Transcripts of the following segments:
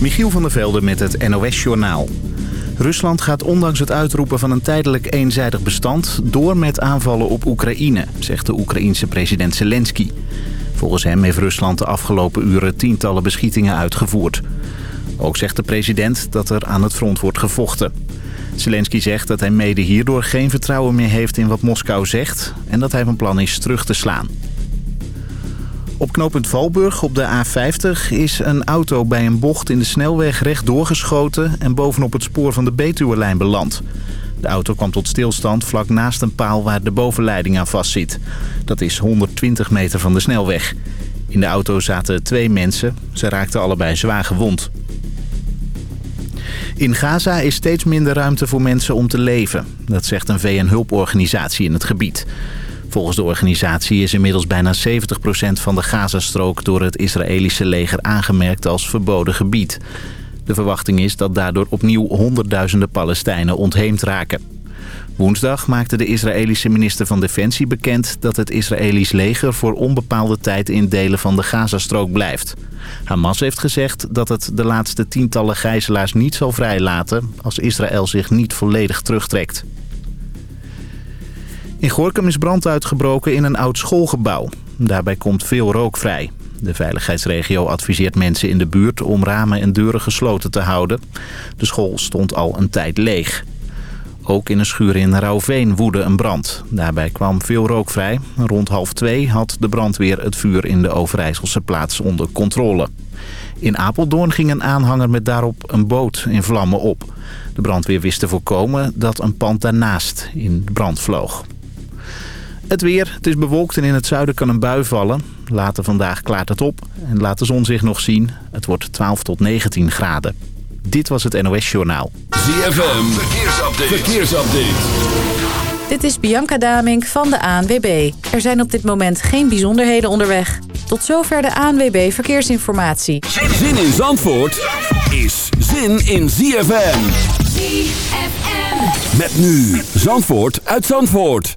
Michiel van der Velde met het NOS-journaal. Rusland gaat ondanks het uitroepen van een tijdelijk eenzijdig bestand... door met aanvallen op Oekraïne, zegt de Oekraïense president Zelensky. Volgens hem heeft Rusland de afgelopen uren tientallen beschietingen uitgevoerd. Ook zegt de president dat er aan het front wordt gevochten. Zelensky zegt dat hij mede hierdoor geen vertrouwen meer heeft in wat Moskou zegt... en dat hij van plan is terug te slaan. Op knooppunt Valburg op de A50 is een auto bij een bocht in de snelweg recht doorgeschoten... en bovenop het spoor van de Betuwe-lijn beland. De auto kwam tot stilstand vlak naast een paal waar de bovenleiding aan vastzit. Dat is 120 meter van de snelweg. In de auto zaten twee mensen. Ze raakten allebei zwaar gewond. In Gaza is steeds minder ruimte voor mensen om te leven. Dat zegt een VN-hulporganisatie in het gebied. Volgens de organisatie is inmiddels bijna 70% van de Gazastrook door het Israëlische leger aangemerkt als verboden gebied. De verwachting is dat daardoor opnieuw honderdduizenden Palestijnen ontheemd raken. Woensdag maakte de Israëlische minister van Defensie bekend dat het Israëlisch leger voor onbepaalde tijd in delen van de Gazastrook blijft. Hamas heeft gezegd dat het de laatste tientallen gijzelaars niet zal vrijlaten als Israël zich niet volledig terugtrekt. In Gorkum is brand uitgebroken in een oud schoolgebouw. Daarbij komt veel rook vrij. De veiligheidsregio adviseert mensen in de buurt om ramen en deuren gesloten te houden. De school stond al een tijd leeg. Ook in een schuur in Rauwveen woedde een brand. Daarbij kwam veel rook vrij. Rond half twee had de brandweer het vuur in de Overijsselse plaats onder controle. In Apeldoorn ging een aanhanger met daarop een boot in vlammen op. De brandweer wist te voorkomen dat een pand daarnaast in brand vloog. Het weer. Het is bewolkt en in het zuiden kan een bui vallen. Later vandaag klaart het op en laat de zon zich nog zien. Het wordt 12 tot 19 graden. Dit was het NOS Journaal. ZFM. Verkeersupdate. Verkeersupdate. Dit is Bianca Damink van de ANWB. Er zijn op dit moment geen bijzonderheden onderweg. Tot zover de ANWB Verkeersinformatie. Zin in Zandvoort is zin in ZFM. ZFM. Met nu Zandvoort uit Zandvoort.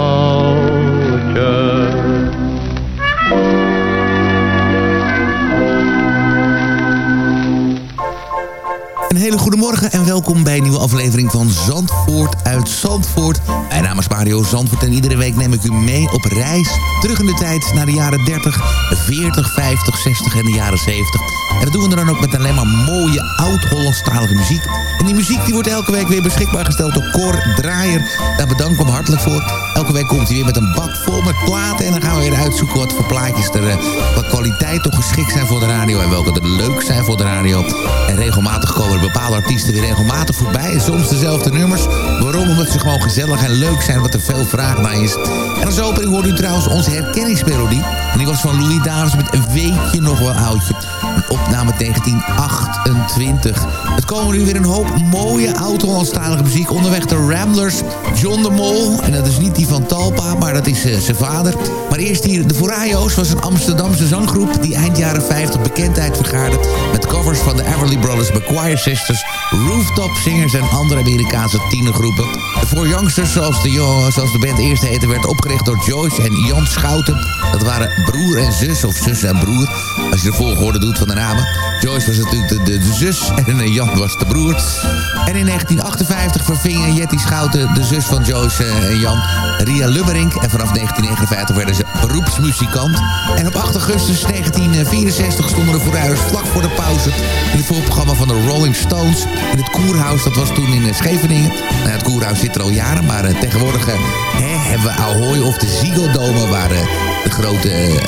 Een hele goede morgen en welkom bij een nieuwe aflevering van Zandvoort uit Zandvoort. Mijn naam is Mario Zandvoort en iedere week neem ik u mee op reis. Terug in de tijd naar de jaren 30, 40, 50, 60 en de jaren 70. En dat doen we dan ook met alleen maar mooie oud-Hollandstalige muziek. En die muziek die wordt elke week weer beschikbaar gesteld door Cor Draaier. Daar bedank ik hem hartelijk voor. Elke week komt hij weer met een bak vol met platen. En dan gaan we weer uitzoeken wat voor plaatjes er wat kwaliteit toch geschikt zijn voor de radio. En welke er leuk zijn voor de radio. En regelmatig komen bepaalde artiesten weer regelmatig voorbij. Soms dezelfde nummers. Waarom? Omdat ze gewoon gezellig en leuk zijn. Wat er veel vraag naar is. En als opening hoorde u trouwens onze herkenningsmelodie. En die was van Louis Davis met een weekje nog wel oudje. Opname 1928. Het komen nu weer een hoop mooie oud-Hollandstalige muziek. Onderweg de Ramblers, John de Mol. En dat is niet die van Talpa, maar dat is uh, zijn vader. Maar eerst hier de Forayo's was een Amsterdamse zanggroep... die eind jaren 50 bekendheid vergaarde... met covers van de Everly Brothers, McQuire Sisters... Rooftop Singers en andere Amerikaanse tienergroepen. Four Youngsters, zoals de, zoals de band eerst heette... werd opgericht door Joyce en Jan Schouten. Dat waren broer en zus, of zus en broer... als je de volgorde doet van namen. Joyce was natuurlijk de, de, zus en Jan was de broer. En in 1958 vervingen Jetty Schouten de zus van Joyce en Jan, Ria Lubberink. En vanaf 1959 werden ze beroepsmuzikant. En op 8 augustus 1964 stonden de vooruiters vlak voor de pauze... in het voorprogramma van de Rolling Stones in het Koerhuis. Dat was toen in Scheveningen. Nou, het Koerhuis zit er al jaren, maar tegenwoordig hebben we Ahoy of de Ziegeldome... waar uh, de grote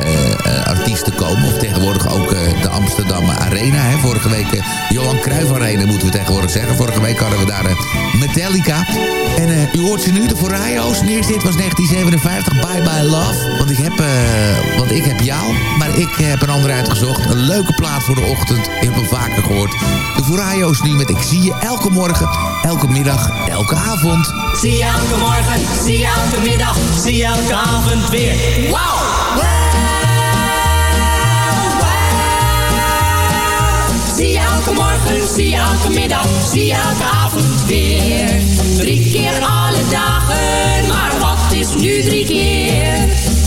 artiesten komen. Of tegenwoordig ook de Amsterdam Arena. Hè. Vorige week Johan Cruijff Arena moeten we tegenwoordig zeggen. Vorige week hadden we daar Metallica. En u hoort ze nu, de Forayo's. De eerste dit was 1957, Bye Bye Love. Want ik heb, want ik heb jou, maar ik heb een andere uitgezocht. Een leuke plaat voor de ochtend. Ik heb hem vaker gehoord. De Forayo's nu met Ik zie je elke morgen, elke middag, elke avond. Zie je elke morgen, zie je elke middag, zie elke avond weer. Wauw! Zie je elke morgen, zie elke middag, zie elke avond weer. Drie keer alle dagen, maar wat is nu drie keer?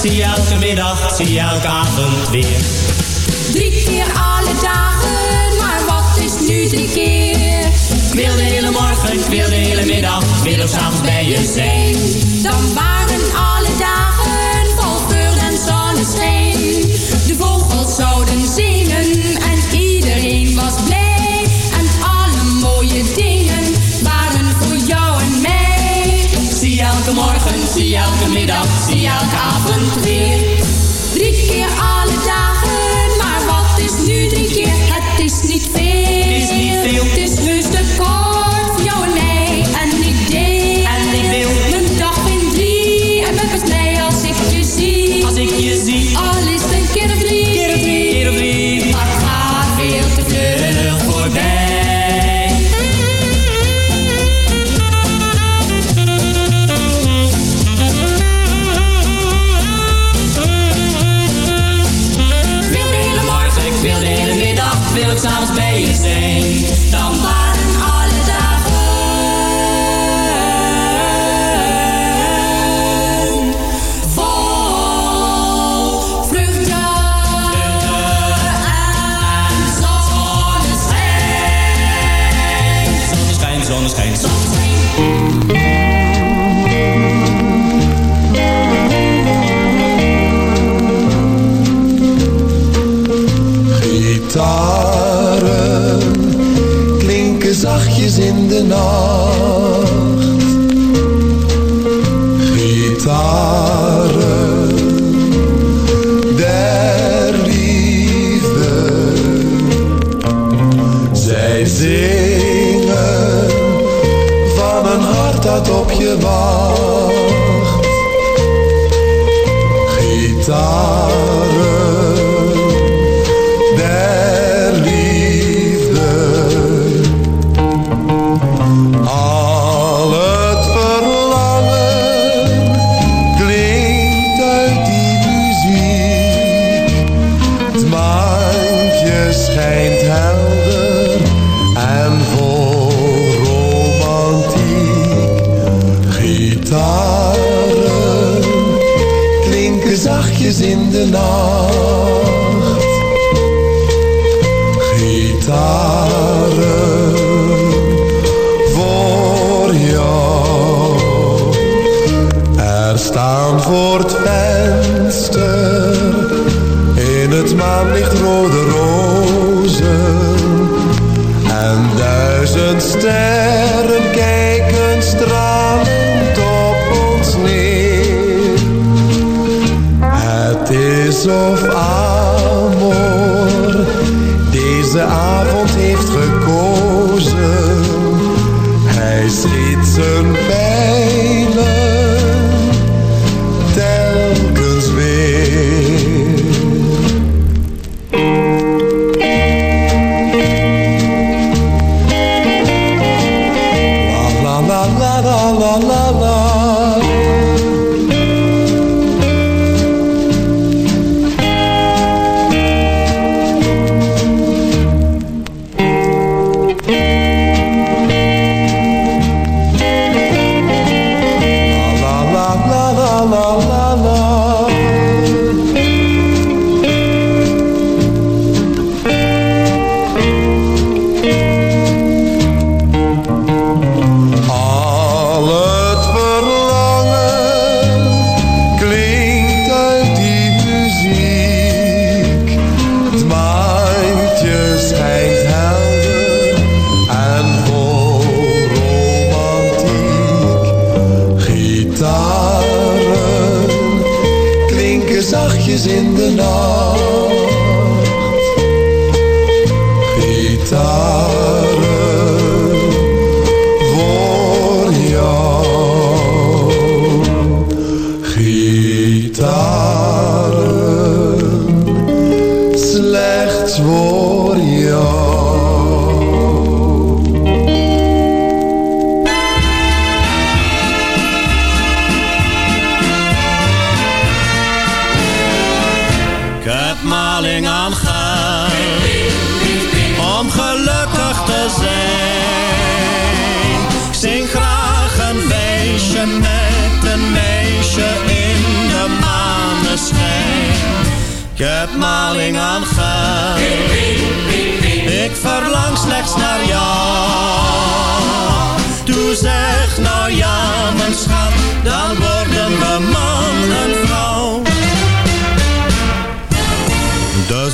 zie elke middag, zie elke avond weer. Drie keer alle dagen, maar wat is nu drie keer? Ik wil de hele morgen, ik wil de hele middag, ik wil ook bij je zijn. Dan waren alle dagen vol geur en zonneschijn. De vogels zouden zingen en iedereen was blij. En alle mooie dingen waren voor jou en mij. Zie elke morgen, zie elke middag, het maanlicht rode rozen. En duizend sterren kijken stralend op ons neer. Het is of aan. Ik verlang slechts naar jou. Doe zeg nou ja, mijn schat, dan worden we man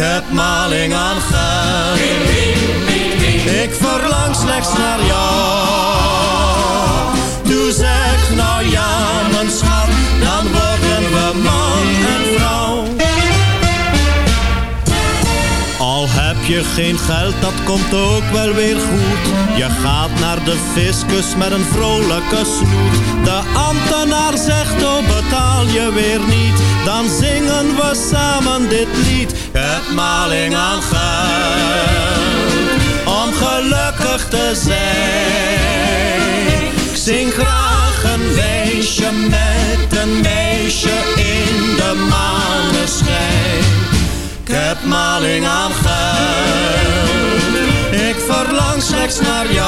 heb maling aan geld. Ik verlang slechts naar jou. Doe zeg nou ja, mijn schat, dan worden je geen geld, dat komt ook wel weer goed. Je gaat naar de fiscus met een vrolijke snoet. De ambtenaar zegt, oh betaal je weer niet. Dan zingen we samen dit lied. Het maling aan geld, om gelukkig te zijn. Ik zing graag een weesje met een meisje in de maneschijn. Ik heb maling aan geld. Verlang slechts naar jou.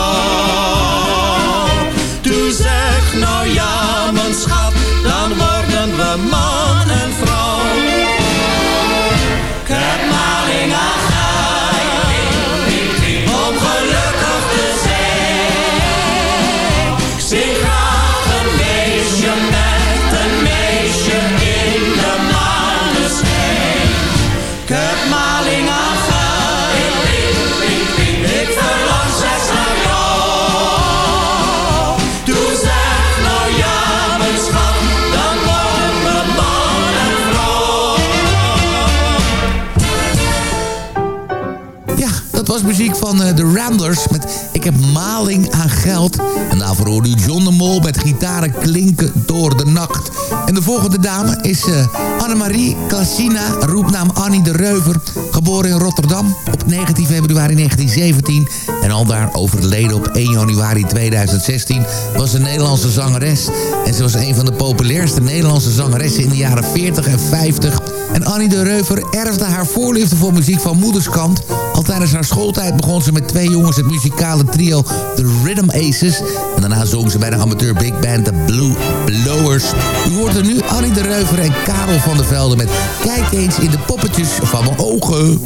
Muziek van eh, de Ramblers met Ik heb maling aan geld. En daarvoor hoorde u John de Mol met gitaren klinken door de nacht. En de volgende dame is uh, Annemarie Klassina, roepnaam Annie de Reuver. Geboren in Rotterdam op 19 februari 1917. En al daar overleden op 1 januari 2016 was een Nederlandse zangeres. En ze was een van de populairste Nederlandse zangeressen in de jaren 40 en 50. En Annie de Reuver erfde haar voorliefde voor muziek van moederskant. Al tijdens haar schooltijd begon ze met twee jongens het muzikale trio The Rhythm Aces. En daarna zong ze bij de amateur big band The Blue Blowers. U hoort er nu Annie de Reuver en Karel van der Velde met Kijk eens in de poppetjes van mijn ogen.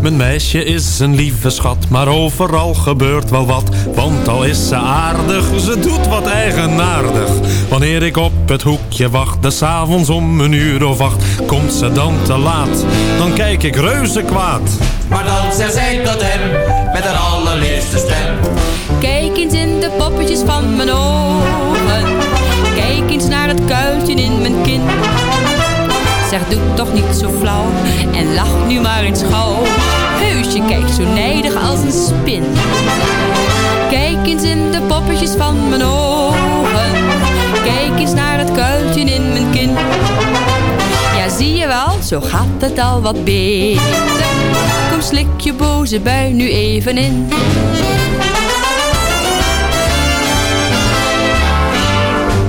Mijn meisje is een lieve schat, maar overal gebeurt wel wat. Want al is ze aardig, ze doet wat eigenaardig. Wanneer ik op het hoekje wacht, des avonds om een uur of acht, komt ze dan te laat. Dan kijk ik reuze kwaad. Maar dan zei zij tot hem, met haar allerliefste stem. Kijk eens in de poppetjes van mijn ogen. Kijk eens naar het kuiltje in mijn kin. Zeg, doe toch niet zo flauw en lach nu maar eens gauw. Heus, je kijkt zo nijdig als een spin. Kijk eens in de poppetjes van mijn ogen. Kijk eens naar het kuiltje in mijn kin. Ja, zie je wel, zo gaat het al wat beter. Slik je boze bui nu even in.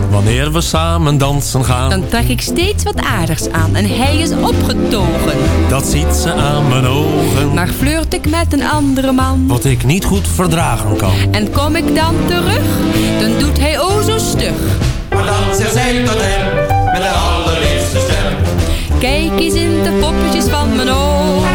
Wanneer we samen dansen gaan, Dan trek ik steeds wat aardigs aan en hij is opgetogen. dat ziet ze aan mijn ogen. Maar flirt ik met een andere man Wat ik niet goed verdragen kan. en kom ik dan terug, dan doet hij o zo stug. Maar dan zei zij tot hem, met haar allerliefste stem. Kijk eens in de poppetjes van mijn ogen.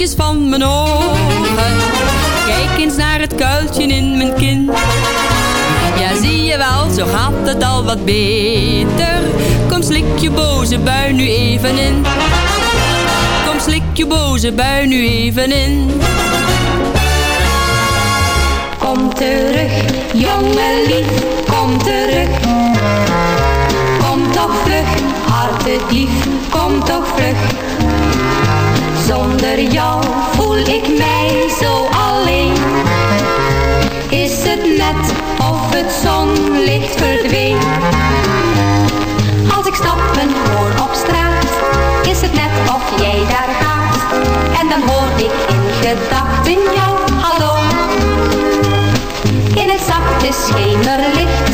Van mijn ogen. Kijk eens naar het kuiltje in mijn kin. Ja, zie je wel, zo gaat het al wat beter. Kom, slik je boze bui nu even in. Kom, slik je boze bui nu even in. Kom terug, jongen lief, kom terug. Kom toch vlug, hartedief, kom toch vlug. Zonder jou voel ik mij zo alleen. Is het net of het zonlicht verdween? Als ik stappen hoor op straat, is het net of jij daar gaat. En dan hoor ik in gedachten jou, hallo. In het zachte schemerlicht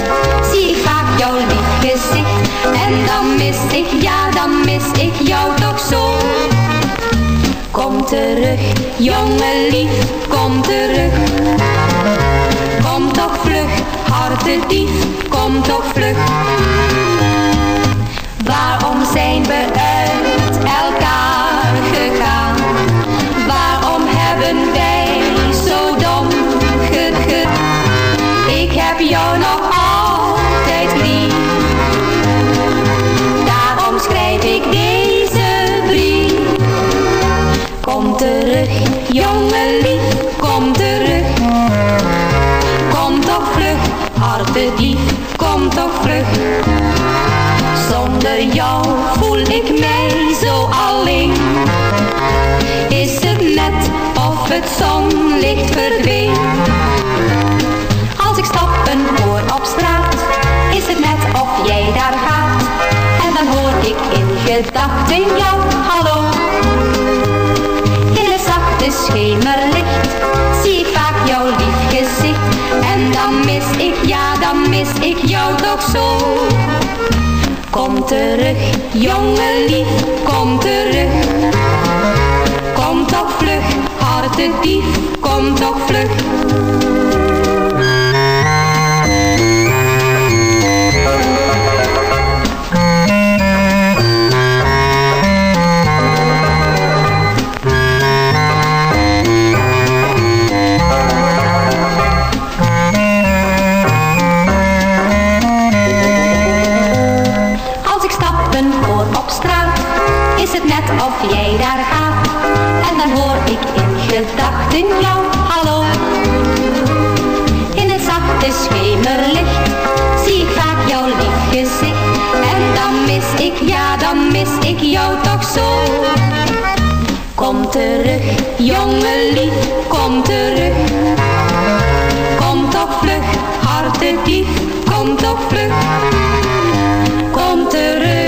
zie ik vaak jouw lief gezicht. En dan mis ik, ja dan mis ik jou toch zo. Kom terug, jongen lief, kom terug. Kom toch vlug, hartedief, kom toch vlug. Waarom zijn we uit elkaar gegaan? Waarom hebben wij zo dom gegut? Ik heb jou nog jongen lief, kom terug. Kom toch vlug, hartedief, kom toch vlug. Zonder jou voel ik mij zo alleen. Is het net of het zonlicht verdween? Als ik stappen hoor op straat, is het net of jij daar gaat. En dan hoor ik in gedachten jou, hallo. Schemerlicht zie vaak jouw lief gezicht. En dan mis ik, ja dan mis ik jou toch zo. Kom terug, jongen lief, kom terug. Kom toch vlug, hartedief, kom toch vlug. Ik jou toch zo. Kom terug, jongen lief, kom terug. Kom toch vlug, hartedief, kom toch vlug. Kom terug,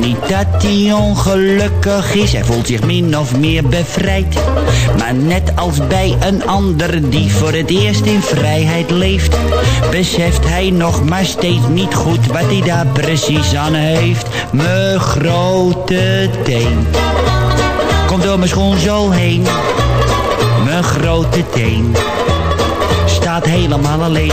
Niet dat hij ongelukkig is, hij voelt zich min of meer bevrijd. Maar net als bij een ander die voor het eerst in vrijheid leeft, beseft hij nog maar steeds niet goed wat hij daar precies aan heeft. Mijn grote teen komt door mijn schoen zo heen. Mijn grote teen staat helemaal alleen.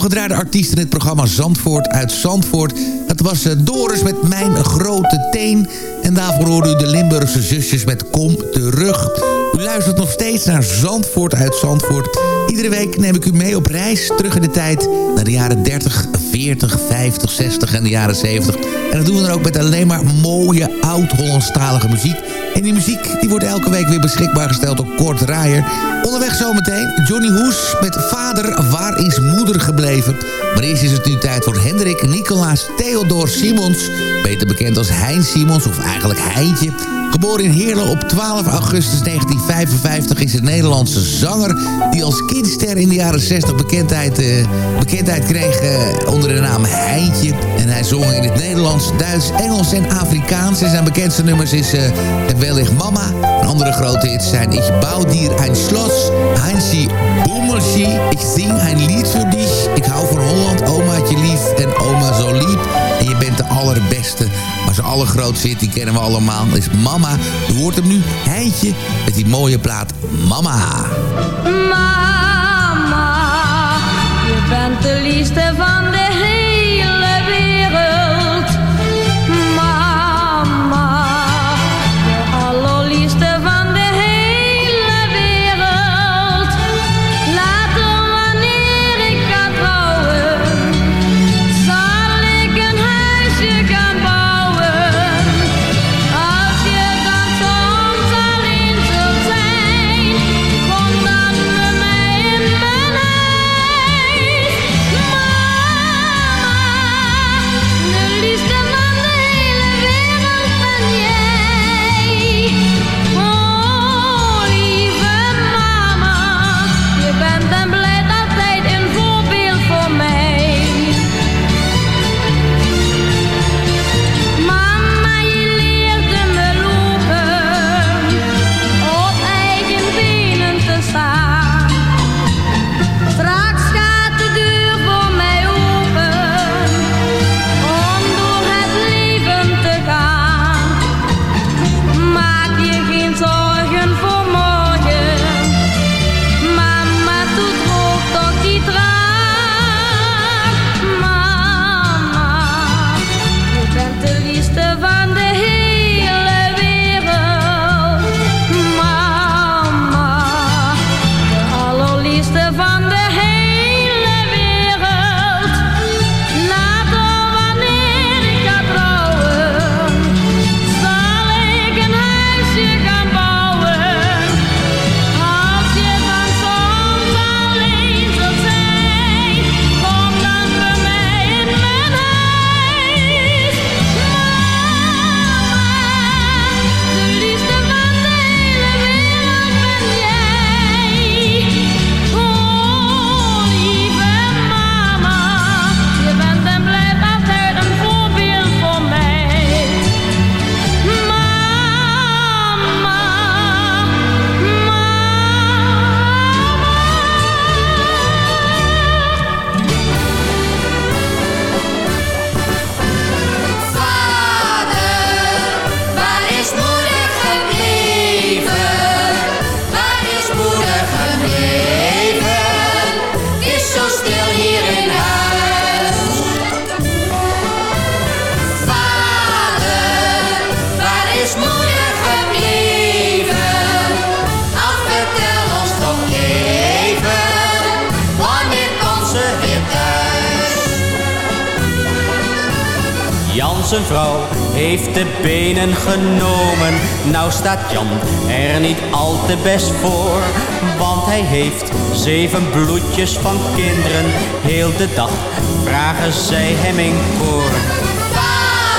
Veelgedraaide artiest in het programma Zandvoort uit Zandvoort. Dat was eh, Doris met Mijn Grote Teen. En daarvoor hoorde u de Limburgse zusjes met Kom Terug. U luistert nog steeds naar Zandvoort uit Zandvoort. Iedere week neem ik u mee op reis terug in de tijd... naar de jaren 30, 40, 50, 60 en de jaren 70. En dat doen we dan ook met alleen maar mooie oud-Hollandstalige muziek. En die muziek die wordt elke week weer beschikbaar gesteld door Kort Draaier. Onderweg zometeen Johnny Hoes met Vader, waar is moeder gebleven? Maar eerst is het nu tijd voor Hendrik Nicolaas Theodor Simons. Beter bekend als Hein Simons, of eigenlijk Heintje. Geboren in Heerlen op 12 augustus 1955 is een Nederlandse zanger... die als kindster in de jaren 60 bekendheid, uh, bekendheid kreeg uh, onder de naam Heintje. En hij zong in het Nederlands, Duits, Engels en Afrikaans. En zijn bekendste nummers is uh, Wellicht Mama. En andere grote hits zijn Ich bouw dir ein Schloss, Heinzie Ik zing een lied voor dich, Ik hou van Holland, Omaatje lief en Oma zo lief. Allerbeste. Maar zijn allergrootste hit, die kennen we allemaal, is Mama. U hoort hem nu, Heintje, met die mooie plaat Mama. Mama, je bent de liefste van zijn vrouw heeft de benen genomen. Nou staat Jan er niet al te best voor. Want hij heeft zeven bloedjes van kinderen. Heel de dag vragen zij hem in koor. Vader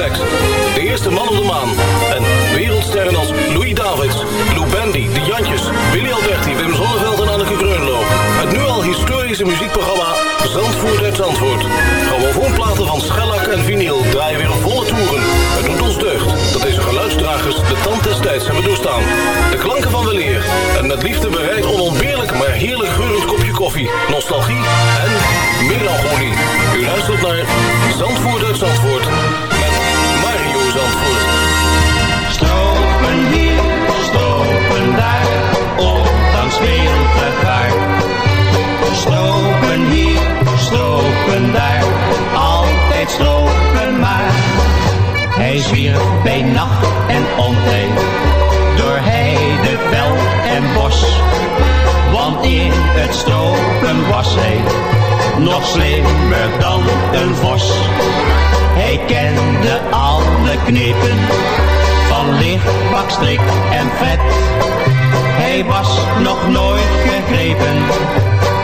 de eerste man op de maan en wereldsterren als Louis Davids, Lou Bendy, De Jantjes, Willy Alberti, Wim Zonneveld en Anneke Greunlo. Het nu al historische muziekprogramma Zandvoort uit Zandvoort. Grammofoonplaten van schellak en vinyl draaien weer volle toeren. Het doet ons deugd dat deze geluidsdragers de tand des tijds hebben doorstaan. De klanken van weleer en met liefde bereid onontbeerlijk maar heerlijk geurend kopje koffie, nostalgie en melancholie. U luistert naar Zandvoort uit Zandvoort bij nacht en ontdek, door heide, veld en bos. Want in het stropen was hij nog slimmer dan een vos. Hij kende alle knepen van licht, bakstrik en vet. Hij was nog nooit gegrepen,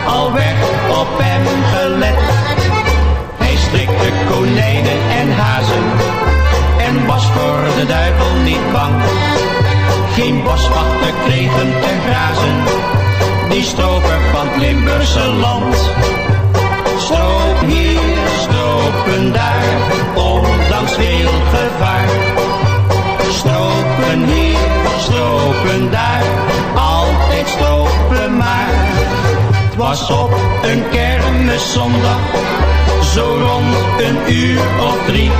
al werd op hem gelet. Hij strikte konijnen en hazen en was voor de duivel niet bang. Geen boswachter kregen te grazen, die stroper van het Limburgse land. Stroop hier, stropen daar, ondanks veel gevaar. Stropen hier, stropen daar, altijd stropen maar. Het was op een kermiszondag, zo rond een uur of drie.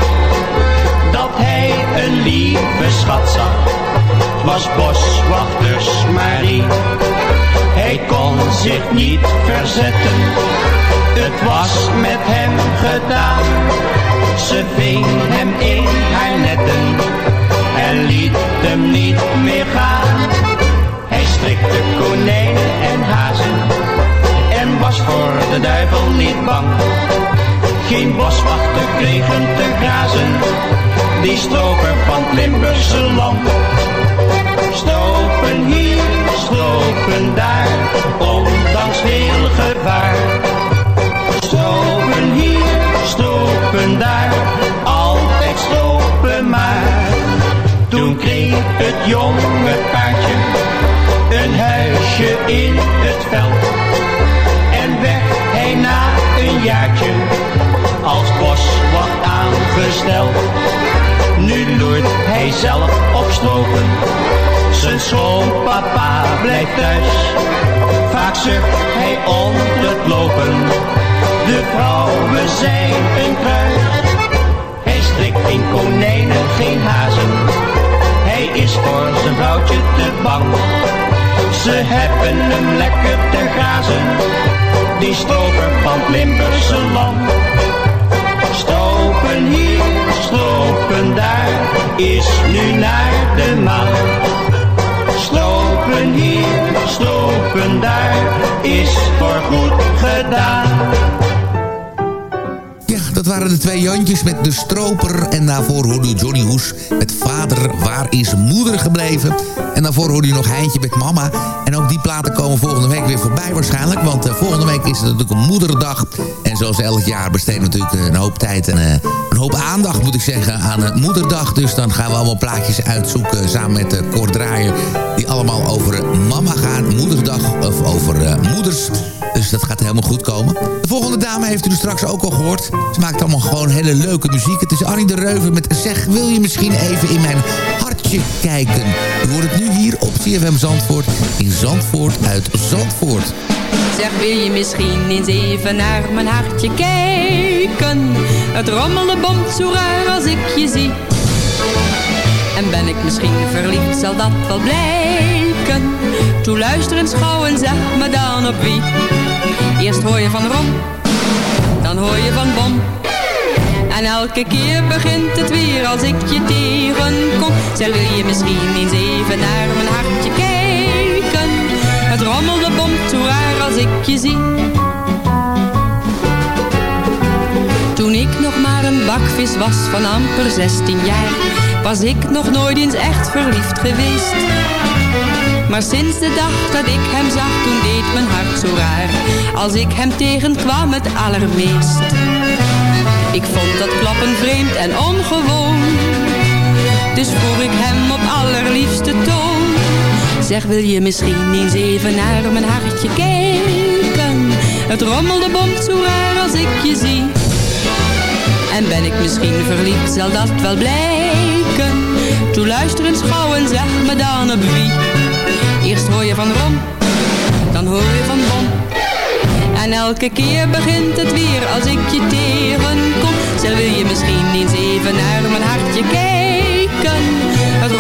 Een lieve schat zag, het was boswachters Marie. Hij kon zich niet verzetten het was met hem gedaan. Ze ving hem in haar netten en liet hem niet meer gaan. Hij strikte konijnen en hazen en was voor de duivel niet bang. Geen boswachter kregen te grazen, die stroper van het Limburgse land. Stropen hier, stropen daar, ondanks Nu loert hij zelf op stroken, zijn schoonpapa blijft thuis. Vaak zucht hij onder het lopen, de vrouwen zijn een kruis. Hij strikt geen konijnen, geen hazen, hij is voor zijn vrouwtje te bang. Ze hebben hem lekker te grazen, die stroper van Limburgse land. Stropen hier, stropen daar, is nu naar de maan. Stropen hier, stropen daar, is voor goed gedaan. Ja, dat waren de twee Jantjes met de stroper. En daarvoor hoorde Johnny Hoes met Vader, waar is moeder gebleven? En daarvoor hoorde u nog Heintje met Mama. En ook die platen komen volgende week weer voorbij waarschijnlijk. Want uh, volgende week is het natuurlijk een moederdag. Zoals elk jaar besteden we natuurlijk een hoop tijd en uh, een hoop aandacht moet ik zeggen aan uh, moederdag. Dus dan gaan we allemaal plaatjes uitzoeken samen met Draaier. Die allemaal over mama gaan, moederdag of over moeders. Dus dat gaat helemaal goed komen. De volgende dame heeft u straks ook al gehoord. Ze maakt allemaal gewoon hele leuke muziek. Het is Annie de Reuven met Zeg, wil je misschien even in mijn hartje kijken? U hoort het nu hier op CFM Zandvoort in Zandvoort uit Zandvoort. Zeg, wil je misschien eens even naar mijn hartje kijken? Het rommelen bomt zo raar als ik je zie. En ben ik misschien verliefd, zal dat wel blijken. Toe luister eens en zeg me dan op wie. Eerst hoor je van Rom, dan hoor je van Bom. En elke keer begint het weer als ik je tegenkom. Zeg, wil je misschien eens even naar mijn hartje kijken? Het rommelde bomt zo raar als ik je zie. Toen ik nog maar een bakvis was van amper 16 jaar, was ik nog nooit eens echt verliefd geweest. Maar sinds de dag dat ik hem zag, toen deed mijn hart zo raar. Als ik hem tegenkwam het allermeest. Ik vond dat klappen vreemd en ongewoon. Dus vroeg ik hem op allerliefste toon. Zeg, wil je misschien eens even naar mijn hartje kijken? Het rommelde bomt zo raar als ik je zie. En ben ik misschien verliefd, zal dat wel blijken. Toe luister eens gauw en zeg me dan op wie. Eerst hoor je van Rom, dan hoor je van Bom. En elke keer begint het weer als ik je tegenkom. Zeg, wil je misschien eens even naar mijn hartje kijken?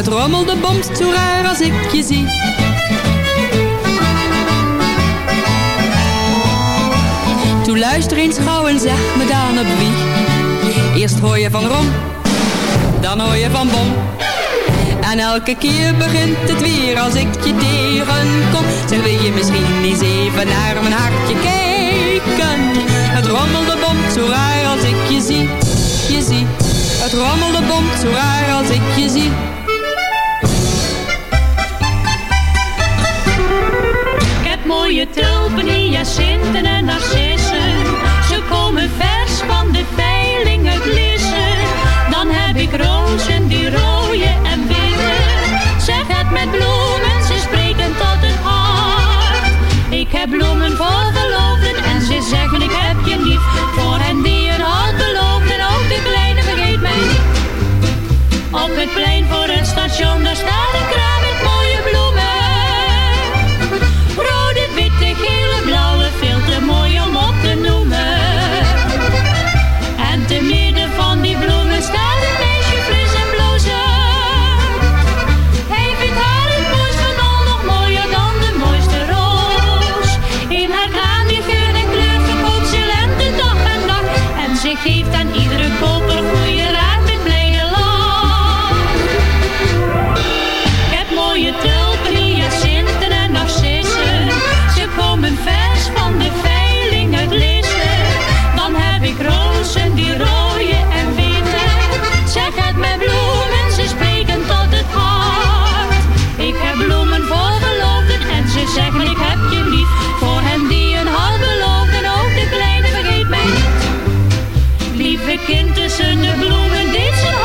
Het rommelde bomt zo raar als ik je zie. Toe luister eens gauw en zeg me dan op wie. Eerst hoor je van Rom, dan hoor je van Bom. En elke keer begint het weer als ik je tegenkom. Zeg, wil je misschien eens even naar mijn hartje kijken? Het rommelde bomt zo raar als ik je zie, je zie. Het rommelde bomt zo raar als ik je zie. Mooie tulpen, hyacinten en narcissen. Ze komen vers van de veiling uit Lissen. Dan heb ik rozen die rooien en witte. Zeg het met bloemen, ze spreken tot het hart. Ik heb bloemen voor geloofden en ze zeggen ik heb je lief. Voor hen die een hart beloofd en ook de kleine vergeet mij niet. Op het plein voor het station, daar staat een kraam kind tussen de bloemen. Dit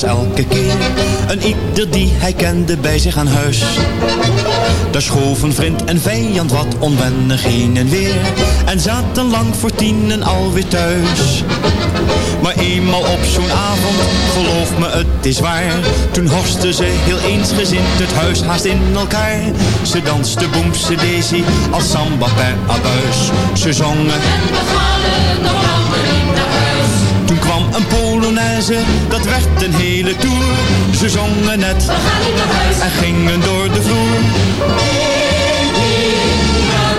was elke keer. Een ieder die hij kende bij zich aan huis. Daar schoven vriend en vijand wat onwennig heen en weer. En zaten lang voor tienen alweer thuis. Maar eenmaal op zo'n avond, geloof me het is waar. Toen horsten ze heel eensgezind het huis haast in elkaar. Ze danste boemse daisy als samba per abuis. Ze zongen toen kwam een Polonaise, dat werd een hele tour. Ze zongen net en gingen door de vloer.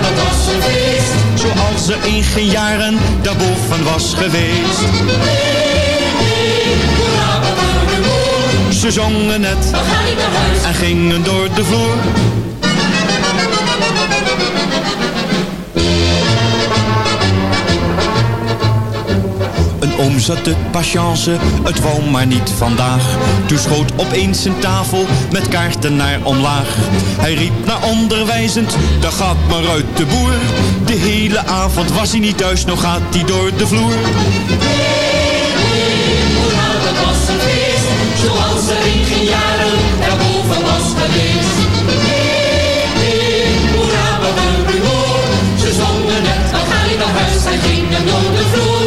dat was een feest. Zoals er in geen jaren daarboven was geweest. Ze zongen net en gingen door de vloer. Een oom zat patience, het wou maar niet vandaag. Toen schoot opeens zijn tafel met kaarten naar omlaag. Hij riep naar onderwijzend, daar gaat maar uit de boer. De hele avond was hij niet thuis, nog gaat hij door de vloer. een zoals er in geen jaren daarboven was geweest. Hoera, wat een ze zongen net, dan ga ik naar huis en gingen door de vloer.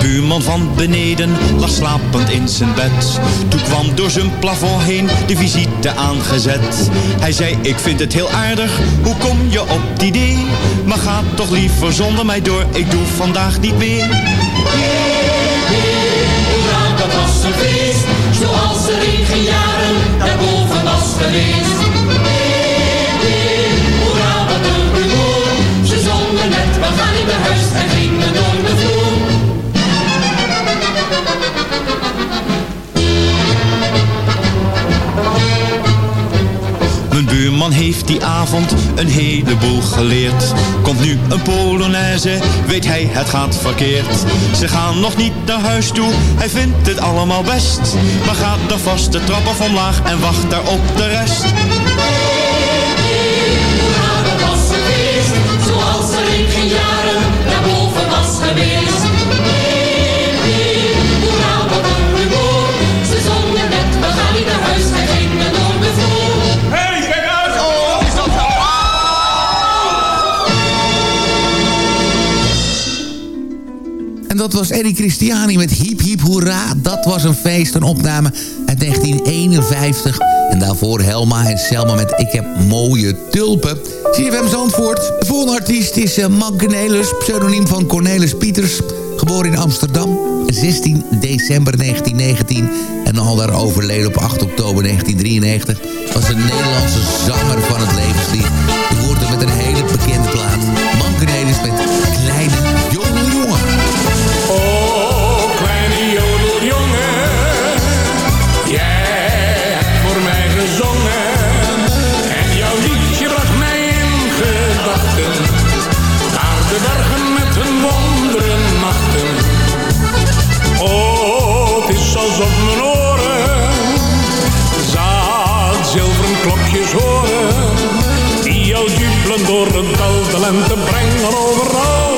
Buurman van beneden lag slapend in zijn bed. Toen kwam door zijn plafond heen de visite aangezet. Hij zei, ik vind het heel aardig, hoe kom je op het idee? Maar ga toch liever zonder mij door, ik doe vandaag niet meer. Hoera, dat was een zoals er in geen jaren daarboven was geweest. Die avond een heleboel geleerd. Komt nu een Polonaise, weet hij het gaat verkeerd. Ze gaan nog niet naar huis toe, hij vindt het allemaal best. Maar gaat dan vast de trap af omlaag en wacht daar op de rest. Zoals er in geen jaren daarboven was geweest. Dat was Eddie Christiani met Hiep Hiep Hoera. Dat was een feest, een opname uit 1951. En daarvoor Helma en Selma met Ik heb mooie tulpen. CFM Zandvoort. De volgende artiest is uh, Mark Cornelis, pseudoniem van Cornelis Pieters. Geboren in Amsterdam, 16 december 1919. En al daar overleden op 8 oktober 1993. Was een Nederlandse zanger van het levenslied. Je hoort hem met een hele bekende gedachten jubelen door het dal de lente brengen overal.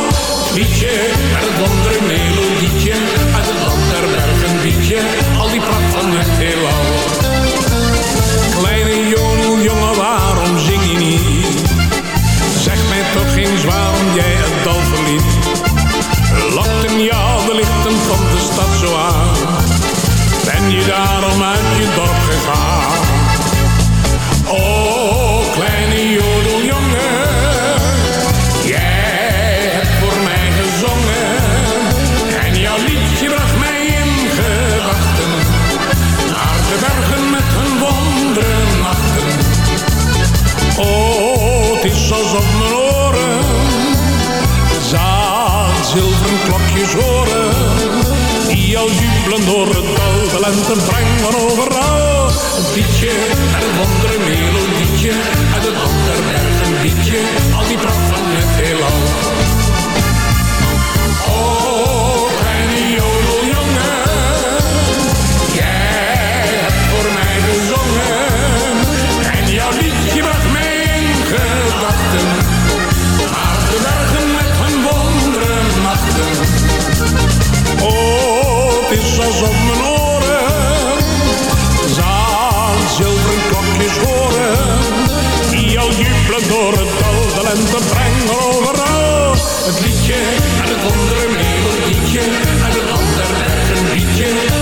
Liedje, het wondere melodietje, uit het land der bergen liedje, door het dal, de lente brengen overal. Een liedje en een wondere melodietje, uit het ander bergen liedje, al die pracht door het dal, de lente brengen overal. Het liedje en het wondere melodietje, en het ander bergen liedje,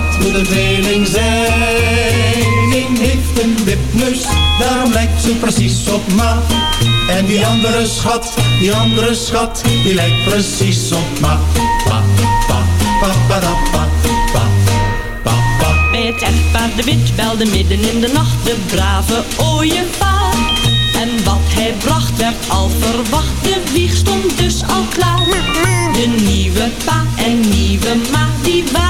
dat moet een tweeling zijn. Eén heeft een wipneus, daarom lijkt ze precies op ma. En die andere schat, die andere schat, die lijkt precies op ma. Pa, pa, pa, pa, da, pa, pa, pa, pa. Bij het echtpaar de wit belde midden in de nacht de brave ooievaar. En wat hij bracht werd al verwacht, de wieg stond dus al klaar. De nieuwe pa en nieuwe ma, die waren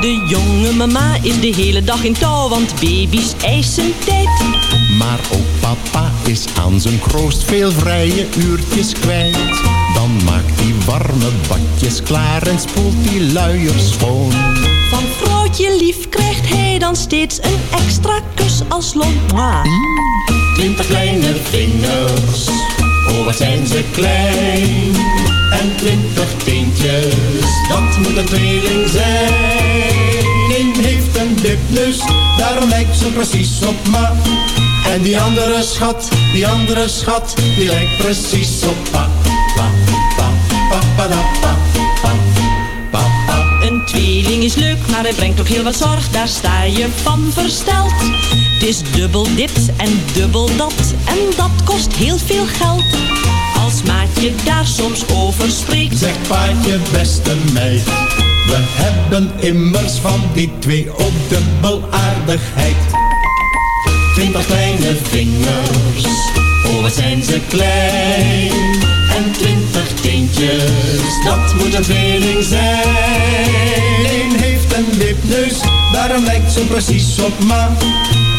De jonge mama is de hele dag in touw, want baby's eisen tijd. Maar ook papa is aan zijn kroost veel vrije uurtjes kwijt. Dan maakt hij warme badjes klaar en spoelt die luiers schoon. Van vrouwtje lief krijgt hij dan steeds een extra kus als loon. Twintig kleine vingers, oh wat zijn ze klein. En twintig teentjes, dat moet een tweeling zijn. Wipneus, daarom lijkt ze precies op ma. En die andere schat, die andere schat, die lijkt precies op pa. Pa, pa, pa, pa, da, pa, pa, pa, pa. Een tweeling is leuk, maar hij brengt ook heel wat zorg, daar sta je van versteld. Het is dubbel dit en dubbel dat, en dat kost heel veel geld. Als maatje daar soms over spreekt, Zeg paatje, beste meid, we hebben immers van die twee ook dubbel aardigheid. Twintig kleine vingers, oh wat zijn ze klein. En twintig teentjes, dat moet een tweeling zijn. Eén heeft een wipneus, daarom lijkt ze precies op ma.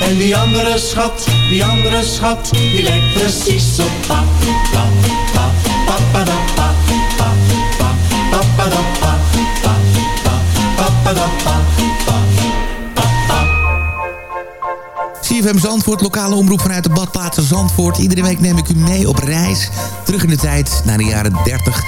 En die andere schat, die andere schat, die lijkt precies op pa. Pa, pa, CFM Zandvoort, lokale omroep vanuit de badplaatsen Zandvoort. Iedere week neem ik u mee op reis. Terug in de tijd naar de jaren 30,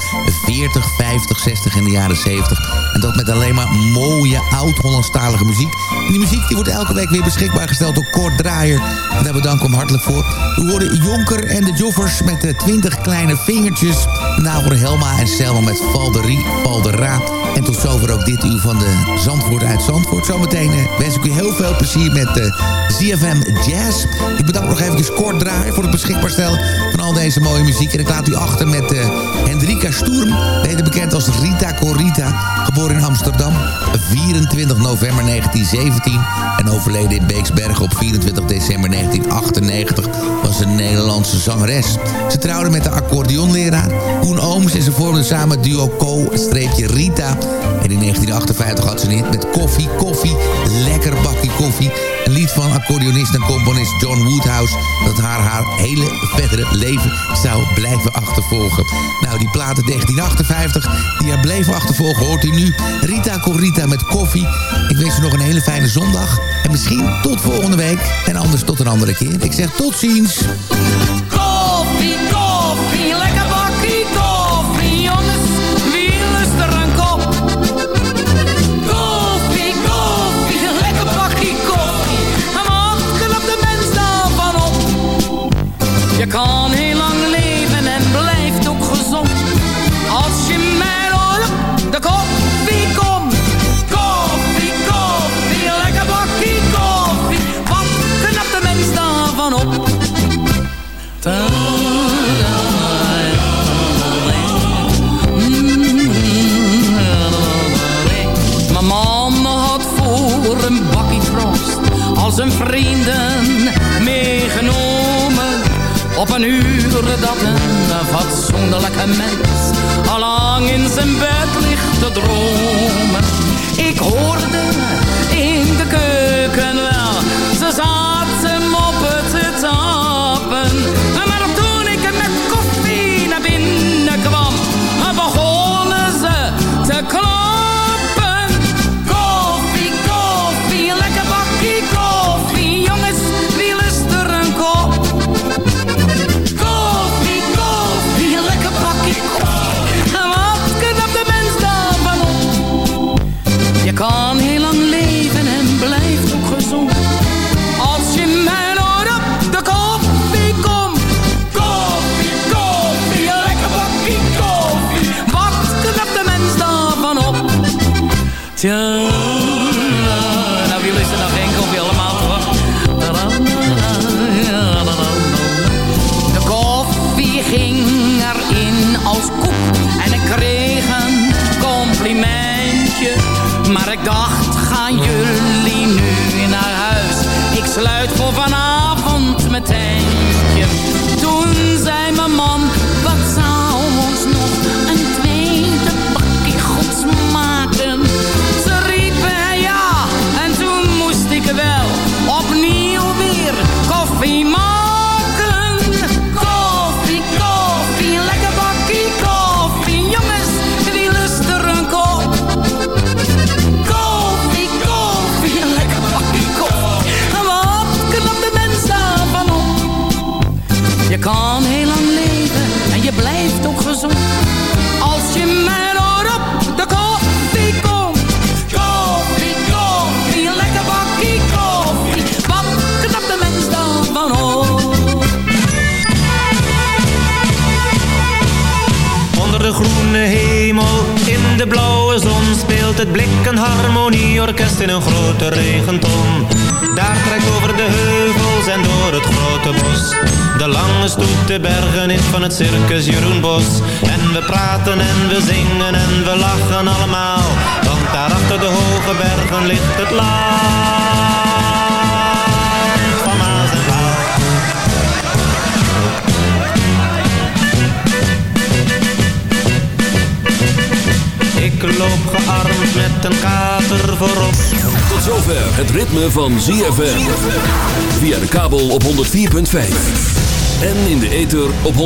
40, 50, 60 en de jaren 70. En dat met alleen maar mooie oud-Hollandstalige muziek. En die muziek die wordt elke week weer beschikbaar gesteld door Kort Draaier. En daar bedank ik hem hartelijk voor. We horen Jonker en de Joffers met de 20 kleine vingertjes. Voor Helma en Selma met Valderie, Valdera. En tot zover ook dit uur van de Zandvoort uit Zandvoort. Zometeen eh, wens ik u heel veel plezier met de ZFM Jazz. Ik bedank nog even kort draaien voor het beschikbaar stellen van al deze mooie muziek. Laat u achter met uh, Hendrika Sturm, beter bekend als Rita Corita. Geboren in Amsterdam, 24 november 1917 en overleden in Beeksbergen op 24 december 1998 was een Nederlandse zangeres. Ze trouwde met de accordeonleraar Koen Ooms en ze vormden samen duo Co-Rita. En in 1958 had ze een hit met Koffie, Koffie, Lekker Bakkie Koffie. Een lied van accordeonist en componist John Woodhouse... dat haar haar hele verdere leven zou blijven achtervolgen. Nou, die platen 1958, die haar bleven achtervolgen... hoort u nu Rita Corita met koffie. Ik wens u nog een hele fijne zondag. En misschien tot volgende week. En anders tot een andere keer. Ik zeg tot ziens. Een vrienden meegenomen. Op een uur dat een fatsoenlijke mens allang in zijn bed ligt te dromen. Ik hoorde ging erin als koek en ik kreeg een complimentje. Maar ik dacht, gaan jullie nu naar huis? Ik sluit voor vanavond het blik een harmonieorkest in een grote regenton. Daar trekt over de heuvels en door het grote bos. De lange stoet de bergen in van het circus Jeroen Bos. En we praten en we zingen en we lachen allemaal. Want daar achter de hoge bergen ligt het land Ik loop gearmd met een kater voorop. Tot zover het ritme van ZFM. Via de kabel op 104.5. En in de ether op 106.9.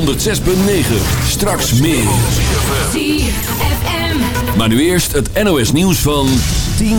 Straks meer. ZFM. Maar nu eerst het NOS nieuws van 10